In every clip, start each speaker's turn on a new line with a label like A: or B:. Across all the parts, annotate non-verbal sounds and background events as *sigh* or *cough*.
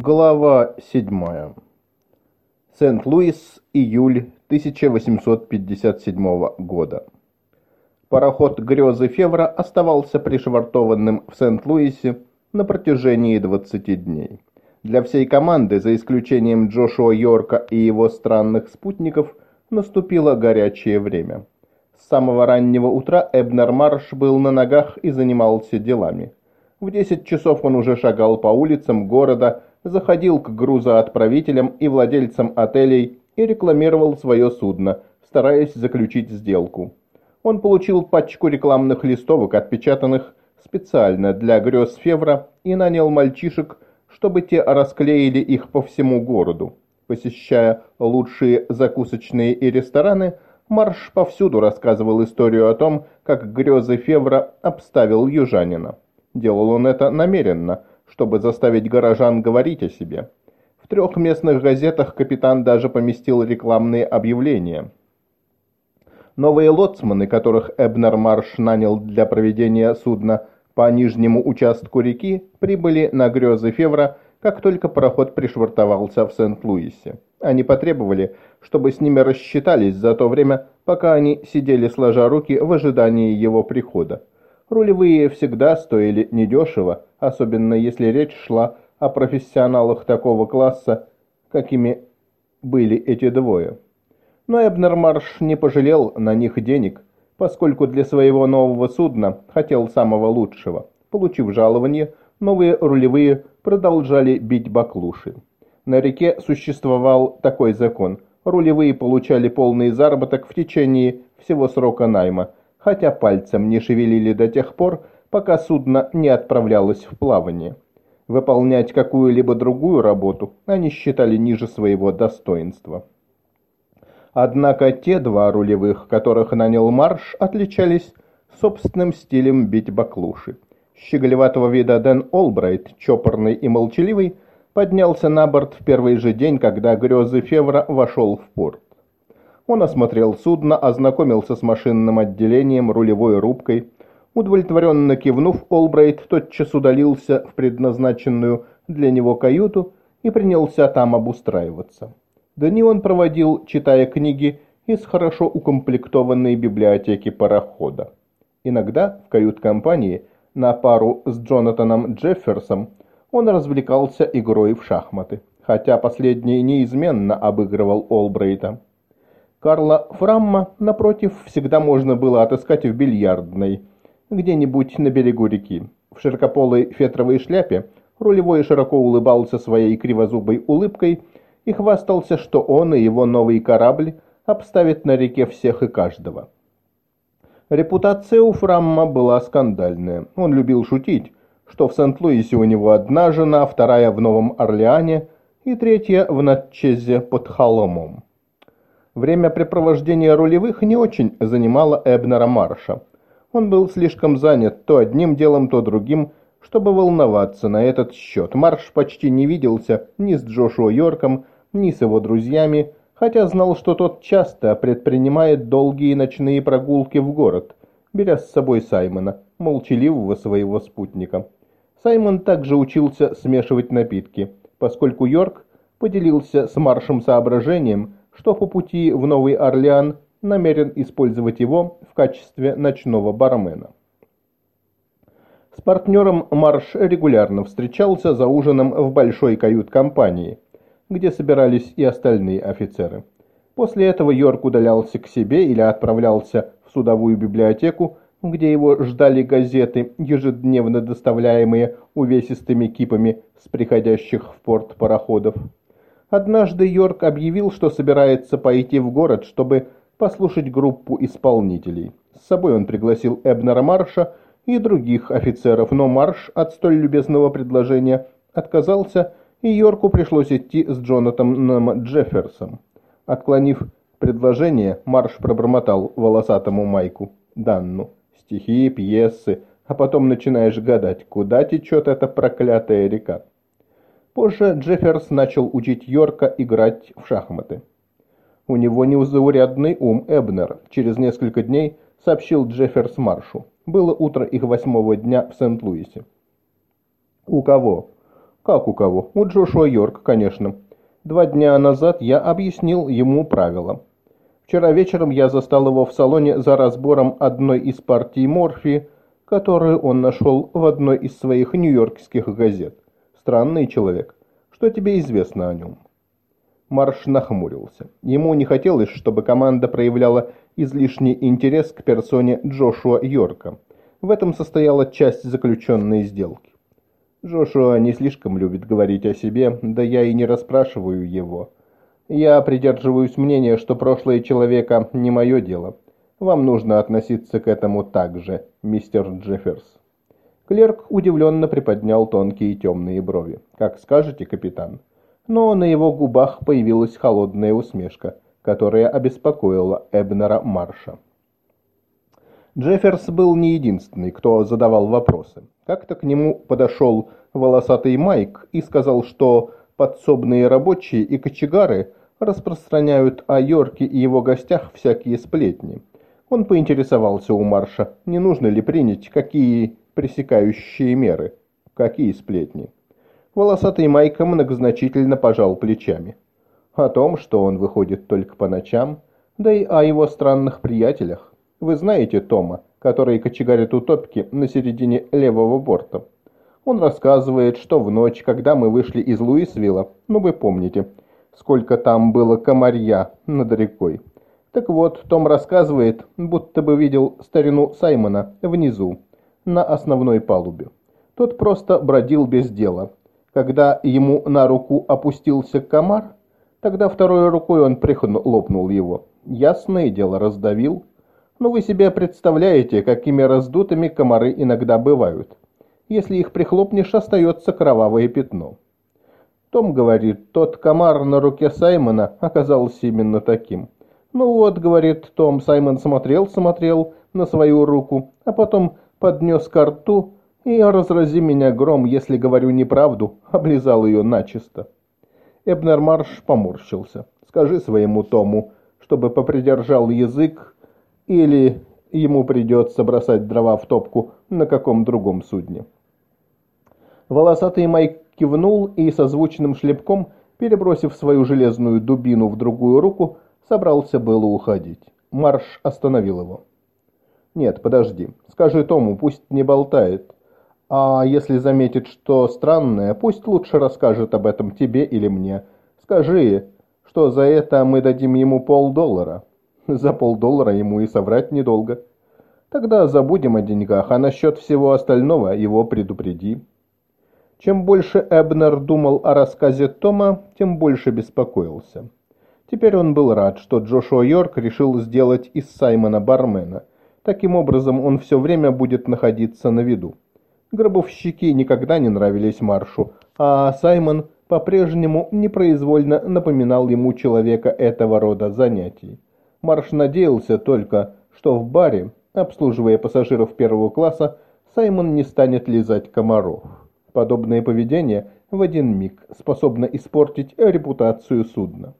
A: Глава 7. Сент-Луис, июль 1857 года. Пароход «Грезы Февра» оставался пришвартованным в Сент-Луисе на протяжении 20 дней. Для всей команды, за исключением Джошуа Йорка и его странных спутников, наступило горячее время. С самого раннего утра Эбнер Марш был на ногах и занимался делами. В 10 часов он уже шагал по улицам города, заходил к грузоотправителям и владельцам отелей и рекламировал свое судно, стараясь заключить сделку. Он получил пачку рекламных листовок, отпечатанных специально для грез Февра, и нанял мальчишек, чтобы те расклеили их по всему городу. Посещая лучшие закусочные и рестораны, Марш повсюду рассказывал историю о том, как грезы Февра обставил южанина. Делал он это намеренно – чтобы заставить горожан говорить о себе. В трех местных газетах капитан даже поместил рекламные объявления. Новые лоцманы, которых Эбнер Марш нанял для проведения судна по нижнему участку реки, прибыли на грезы Февра, как только пароход пришвартовался в Сент-Луисе. Они потребовали, чтобы с ними рассчитались за то время, пока они сидели сложа руки в ожидании его прихода. Рулевые всегда стоили недешево, особенно если речь шла о профессионалах такого класса, какими были эти двое. Но Эбнер Марш не пожалел на них денег, поскольку для своего нового судна хотел самого лучшего. Получив жалование, новые рулевые продолжали бить баклуши. На реке существовал такой закон. Рулевые получали полный заработок в течение всего срока найма, хотя пальцем не шевелили до тех пор, пока судно не отправлялось в плавание. Выполнять какую-либо другую работу они считали ниже своего достоинства. Однако те два рулевых, которых нанял Марш, отличались собственным стилем бить баклуши. Щеголеватого вида Дэн Олбрайт, чопорный и молчаливый, поднялся на борт в первый же день, когда грезы Февра вошел в порт. Он осмотрел судно, ознакомился с машинным отделением, рулевой рубкой, Удовлетворенно кивнув, Олбрайт тотчас удалился в предназначенную для него каюту и принялся там обустраиваться. Дни он проводил, читая книги из хорошо укомплектованной библиотеки парохода. Иногда в кают-компании на пару с Джонатаном Джефферсом он развлекался игрой в шахматы, хотя последний неизменно обыгрывал Олбрейта. Карла Фрамма, напротив, всегда можно было отыскать в бильярдной – где-нибудь на берегу реки. В широкополой фетровой шляпе рулевой широко улыбался своей кривозубой улыбкой и хвастался, что он и его новый корабль обставят на реке всех и каждого. Репутация у Фрамма была скандальная. Он любил шутить, что в Сент-Луисе у него одна жена, вторая в Новом Орлеане и третья в Натчезе под Холомом. Времяпрепровождение рулевых не очень занимало Эбнера Марша. Он был слишком занят то одним делом, то другим, чтобы волноваться на этот счет. Марш почти не виделся ни с Джошуа Йорком, ни с его друзьями, хотя знал, что тот часто предпринимает долгие ночные прогулки в город, беря с собой Саймона, молчаливого своего спутника. Саймон также учился смешивать напитки, поскольку Йорк поделился с Маршем соображением, что по пути в Новый Орлеан намерен использовать его в качестве ночного бармена. С партнером Марш регулярно встречался за ужином в большой кают-компании, где собирались и остальные офицеры. После этого Йорк удалялся к себе или отправлялся в судовую библиотеку, где его ждали газеты, ежедневно доставляемые увесистыми кипами с приходящих в порт пароходов. Однажды Йорк объявил, что собирается пойти в город, чтобы послушать группу исполнителей. С собой он пригласил Эбнера Марша и других офицеров, но Марш от столь любезного предложения отказался, и Йорку пришлось идти с Джонатаном Джефферсом. Отклонив предложение, Марш пробормотал волосатому Майку Данну. Стихи, пьесы, а потом начинаешь гадать, куда течет эта проклятая река. Позже Джефферс начал учить Йорка играть в шахматы. У него неузаурядный ум Эбнер. Через несколько дней сообщил Джефферс Маршу. Было утро их восьмого дня в Сент-Луисе. «У кого?» Как у кого? У Джошуа Йорк, конечно. Два дня назад я объяснил ему правила. Вчера вечером я застал его в салоне за разбором одной из партий морфии, которую он нашел в одной из своих нью-йоркских газет. Странный человек. Что тебе известно о нем?» Марш нахмурился. Ему не хотелось, чтобы команда проявляла излишний интерес к персоне Джошуа Йорка. В этом состояла часть заключенной сделки. Джошуа не слишком любит говорить о себе, да я и не расспрашиваю его. Я придерживаюсь мнения, что прошлое человека не мое дело. Вам нужно относиться к этому так же, мистер Джефферс. Клерк удивленно приподнял тонкие темные брови. «Как скажете, капитан». Но на его губах появилась холодная усмешка, которая обеспокоила Эбнера Марша. Джефферс был не единственный, кто задавал вопросы. Как-то к нему подошел волосатый Майк и сказал, что подсобные рабочие и кочегары распространяют о Йорке и его гостях всякие сплетни. Он поинтересовался у Марша, не нужно ли принять какие пресекающие меры. Какие сплетни? Волосатый Майка многозначительно пожал плечами. О том, что он выходит только по ночам, да и о его странных приятелях. Вы знаете Тома, который кочегарит у топки на середине левого борта? Он рассказывает, что в ночь, когда мы вышли из Луисвилла, ну вы помните, сколько там было комарья над рекой. Так вот, Том рассказывает, будто бы видел старину Саймона внизу, на основной палубе. Тот просто бродил без дела. Когда ему на руку опустился комар, тогда второй рукой он прихлопнул его. Ясное дело, раздавил. Но вы себе представляете, какими раздутыми комары иногда бывают. Если их прихлопнешь, остается кровавое пятно. Том говорит, тот комар на руке Саймона оказался именно таким. Ну вот, говорит Том, Саймон смотрел-смотрел на свою руку, а потом поднес ко рту и, разрази меня гром, если говорю неправду, облизал ее начисто. Эбнер Марш поморщился. Скажи своему Тому, чтобы попридержал язык, или ему придется бросать дрова в топку на каком другом судне. Волосатый Майк кивнул и со звучным шлепком, перебросив свою железную дубину в другую руку, собрался было уходить. Марш остановил его. «Нет, подожди. Скажи Тому, пусть не болтает. А если заметит, что странное, пусть лучше расскажет об этом тебе или мне. Скажи, что за это мы дадим ему полдоллара. *laughs* За полдоллара ему и соврать недолго. Тогда забудем о деньгах, а насчет всего остального его предупреди». Чем больше Эбнер думал о рассказе Тома, тем больше беспокоился. Теперь он был рад, что Джошуа Йорк решил сделать из Саймона бармена – Таким образом, он все время будет находиться на виду. Гробовщики никогда не нравились Маршу, а Саймон по-прежнему непроизвольно напоминал ему человека этого рода занятий. Марш надеялся только, что в баре, обслуживая пассажиров первого класса, Саймон не станет лизать комаров. Подобное поведение в один миг способно испортить репутацию судна.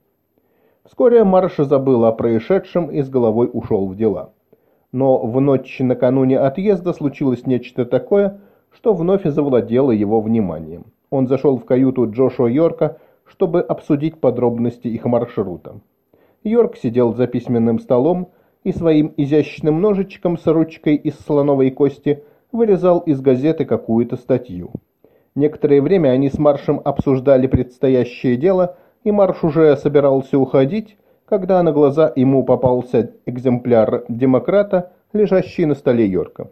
A: Вскоре Марш забыл о происшедшем и с головой ушел в дела. Но в ночь накануне отъезда случилось нечто такое, что вновь завладело его вниманием. Он зашел в каюту Джошуа Йорка, чтобы обсудить подробности их маршрута. Йорк сидел за письменным столом и своим изящным ножичком с ручкой из слоновой кости вырезал из газеты какую-то статью. Некоторое время они с Маршем обсуждали предстоящее дело, и Марш уже собирался уходить, когда на глаза ему попался экземпляр «Демократа», лежащий на столе Йорка.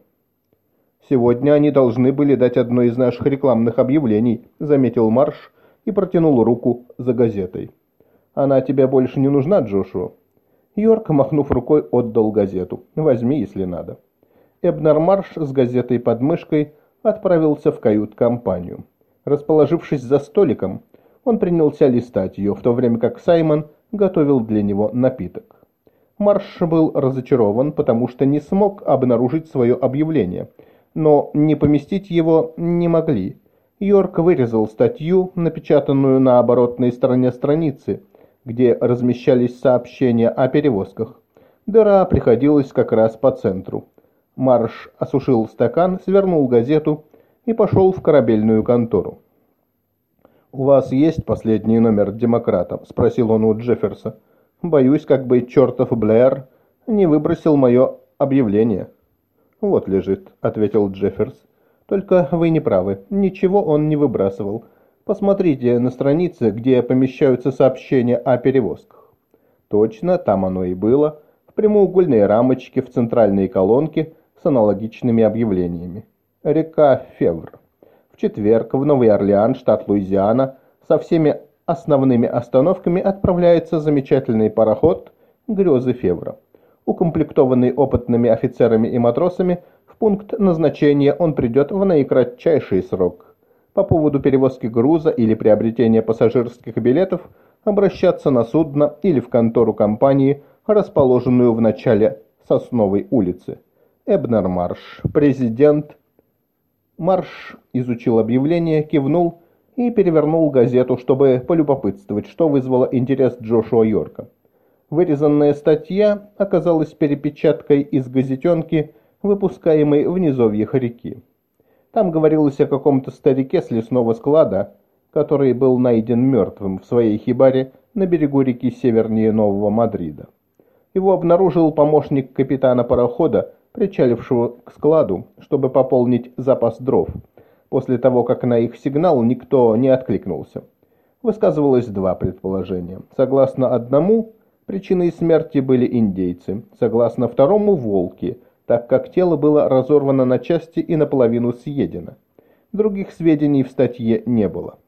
A: «Сегодня они должны были дать одно из наших рекламных объявлений», — заметил Марш и протянул руку за газетой. «Она тебе больше не нужна, Джошуа?» Йорк, махнув рукой, отдал газету. «Возьми, если надо». Эбнер Марш с газетой под мышкой отправился в кают-компанию. Расположившись за столиком, он принялся листать ее, в то время как Саймон готовил для него напиток. Марш был разочарован, потому что не смог обнаружить свое объявление, но не поместить его не могли. Йорк вырезал статью, напечатанную на оборотной стороне страницы, где размещались сообщения о перевозках. Дыра приходилась как раз по центру. Марш осушил стакан, свернул газету и пошел в корабельную контору. «У вас есть последний номер «Демократа»?» – спросил он у Джефферса. «Боюсь, как бы чертов Блэр не выбросил мое объявление». «Вот лежит», – ответил Джефферс. «Только вы не правы. Ничего он не выбрасывал. Посмотрите на странице, где помещаются сообщения о перевозках». Точно, там оно и было. В прямоугольной рамочке в центральной колонке с аналогичными объявлениями. Река Февр. Четверг в Новый Орлеан, штат Луизиана, со всеми основными остановками отправляется замечательный пароход «Грезы Февра». Укомплектованный опытными офицерами и матросами, в пункт назначения он придет в наикратчайший срок. По поводу перевозки груза или приобретения пассажирских билетов обращаться на судно или в контору компании, расположенную в начале Сосновой улицы. Эбнер Марш, президент. Марш изучил объявление, кивнул и перевернул газету, чтобы полюбопытствовать, что вызвало интерес Джошуа Йорка. Вырезанная статья оказалась перепечаткой из газетенки, выпускаемой в низовьях реки. Там говорилось о каком-то старике с лесного склада, который был найден мертвым в своей хибаре на берегу реки севернее Нового Мадрида. Его обнаружил помощник капитана парохода, причалившего к складу, чтобы пополнить запас дров, после того, как на их сигнал никто не откликнулся. Высказывалось два предположения. Согласно одному, Причиной смерти были индейцы, согласно второму – волки, так как тело было разорвано на части и наполовину съедено. Других сведений в статье не было.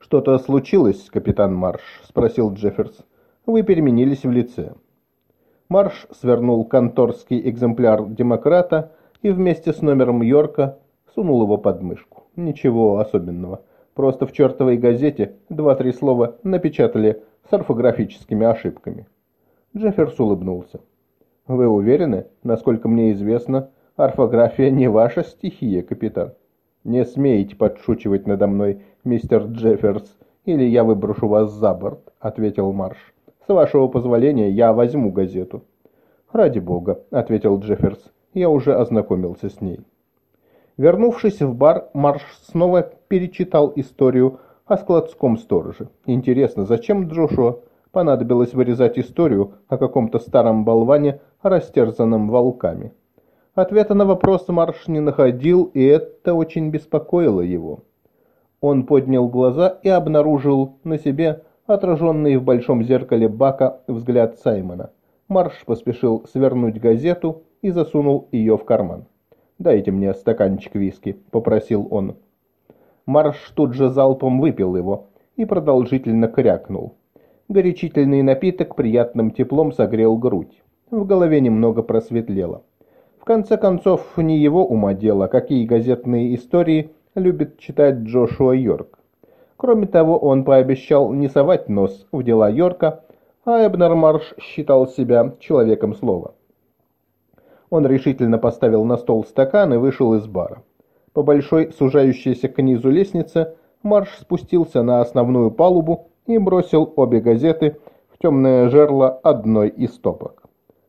A: «Что-то случилось, капитан Марш?» – спросил Джефферс. «Вы переменились в лице». Марш свернул конторский экземпляр «Демократа» и вместе с номером Йорка сунул его под мышку. Ничего особенного. Просто в чертовой газете два-три слова напечатали с орфографическими ошибками. Джефферс улыбнулся. «Вы уверены? Насколько мне известно, орфография не ваша стихия, капитан. Не смейте подшучивать надо мной, мистер Джефферс, или я выброшу вас за борт», — ответил Марш. «С вашего позволения я возьму газету». «Ради бога», — ответил Джефферс. «Я уже ознакомился с ней». Вернувшись в бар, Марш снова перечитал историю о складском стороже. Интересно, зачем Джошуа понадобилось вырезать историю о каком-то старом болване, растерзанном волками? Ответа на вопрос Марш не находил, и это очень беспокоило его. Он поднял глаза и обнаружил на себе отраженный в большом зеркале бака взгляд Саймона. Марш поспешил свернуть газету и засунул ее в карман. «Дайте мне стаканчик виски», — попросил он. Марш тут же залпом выпил его и продолжительно крякнул. Горячительный напиток приятным теплом согрел грудь. В голове немного просветлело. В конце концов, не его ума дело, какие газетные истории любит читать Джошуа Йорк. Кроме того, он пообещал не совать нос в дела Йорка, а Эбнер Марш считал себя человеком слова. Он решительно поставил на стол стакан и вышел из бара. По большой, сужающейся к низу лестнице, Марш спустился на основную палубу и бросил обе газеты в темное жерло одной из топок.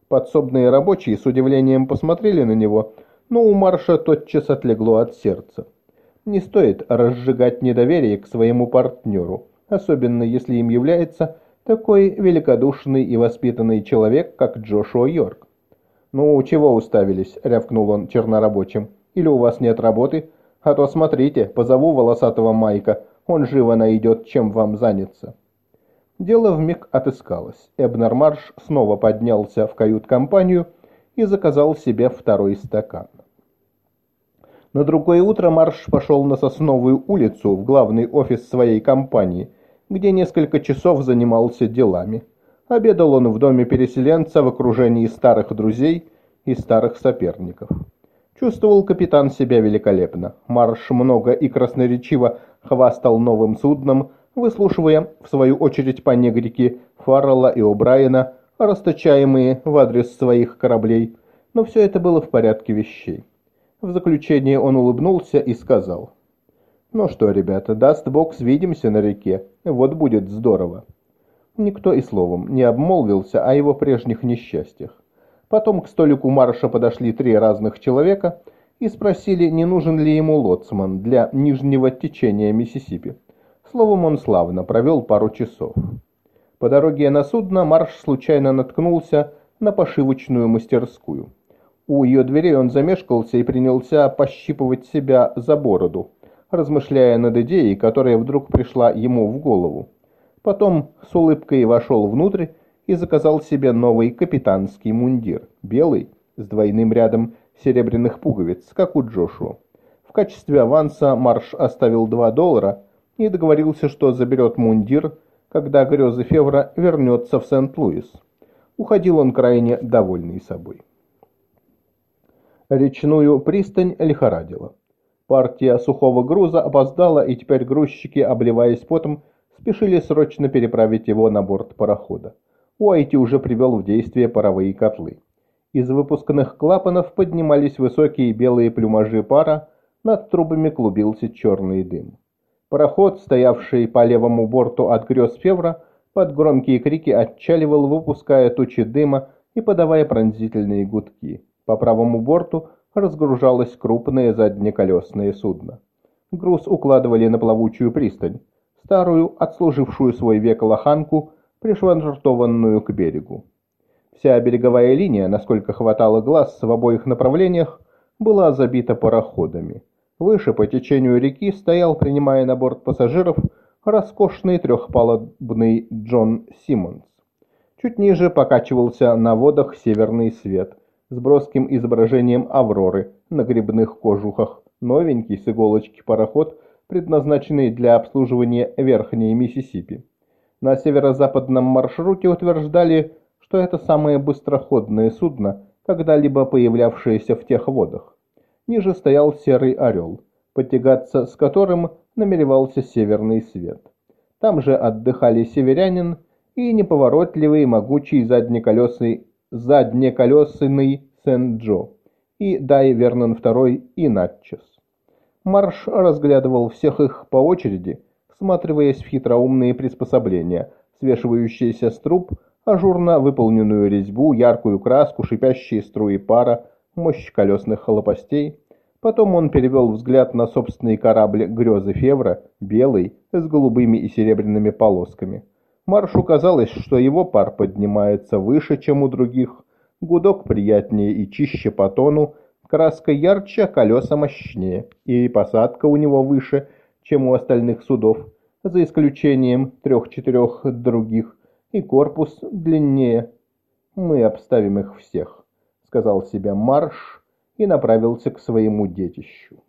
A: Подсобные рабочие с удивлением посмотрели на него, но у Марша тотчас отлегло от сердца. Не стоит разжигать недоверие к своему партнеру, особенно если им является такой великодушный и воспитанный человек, как Джошуа Йорк. «Ну, чего уставились?» — рявкнул он чернорабочим. Или у вас нет работы? А то смотрите, позову волосатого Майка, он живо найдет, чем вам заняться». Дело вмиг отыскалось. Эбнер Марш снова поднялся в кают-компанию и заказал себе второй стакан. На другое утро Марш пошел на Сосновую улицу в главный офис своей компании, где несколько часов занимался делами. Обедал он в доме переселенца в окружении старых друзей и старых соперников. Чувствовал капитан себя великолепно. Марш много и красноречиво хвастал новым судном, выслушивая, в свою очередь, по негрике Фаррелла и О'Брайена, расточаемые в адрес своих кораблей. Но все это было в порядке вещей. В заключение он улыбнулся и сказал. «Ну что, ребята, даст бог, свидимся на реке. Вот будет здорово». Никто и словом не обмолвился о его прежних несчастьях. Потом к столику Марша подошли три разных человека и спросили, не нужен ли ему лоцман для нижнего течения Миссисипи. Словом, он славно провел пару часов. По дороге на судно Марш случайно наткнулся на пошивочную мастерскую. У ее дверей он замешкался и принялся пощипывать себя за бороду, размышляя над идеей, которая вдруг пришла ему в голову. Потом с улыбкой вошел внутрь и заказал себе новый капитанский мундир, белый, с двойным рядом серебряных пуговиц, как у Джошуа. В качестве аванса Марш оставил 2 доллара и договорился, что заберет мундир, когда грезы Февра вернется в Сент-Луис. Уходил он крайне довольный собой. Речную пристань лихорадила. Партия сухого груза опоздала, и теперь грузчики, обливаясь потом, спешили срочно переправить его на борт парохода. Уайти уже привел в действие паровые котлы. Из выпускных клапанов поднимались высокие белые плюмажи пара, над трубами клубился черный дым. Пароход, стоявший по левому борту от грез Февра, под громкие крики отчаливал, выпуская тучи дыма и подавая пронзительные гудки. По правому борту разгружалось крупное заднеколесное судно. Груз укладывали на плавучую пристань, старую, отслужившую свой век лоханку, пришвартованную к берегу. Вся береговая линия, насколько хватало глаз в обоих направлениях, была забита пароходами. Выше по течению реки стоял, принимая на борт пассажиров, роскошный трехпалубный Джон Симмонс. Чуть ниже покачивался на водах северный свет с броским изображением Авроры на грибных кожухах, новенький с иголочки пароход, предназначенный для обслуживания Верхней Миссисипи. На северо-западном маршруте утверждали, что это самое быстроходное судно, когда-либо появлявшееся в тех водах. Ниже стоял серый орел, потягаться с которым намеревался северный свет. Там же отдыхали северянин и неповоротливый могучий заднеколесный, заднеколесный Сен-Джо и Дай Вернон II и Натчес. Марш разглядывал всех их по очереди, всматриваясь в хитроумные приспособления, свешивающиеся с труб, ажурно выполненную резьбу, яркую краску, шипящие струи пара, мощь колесных лопастей. Потом он перевел взгляд на собственный корабль «Грезы Февра», белый, с голубыми и серебряными полосками. Маршу казалось, что его пар поднимается выше, чем у других, гудок приятнее и чище по тону, краска ярче, колеса мощнее, и посадка у него выше, чем у остальных судов, за исключением трех-четырех других, и корпус длиннее. Мы обставим их всех, сказал себе Марш и направился к своему детищу.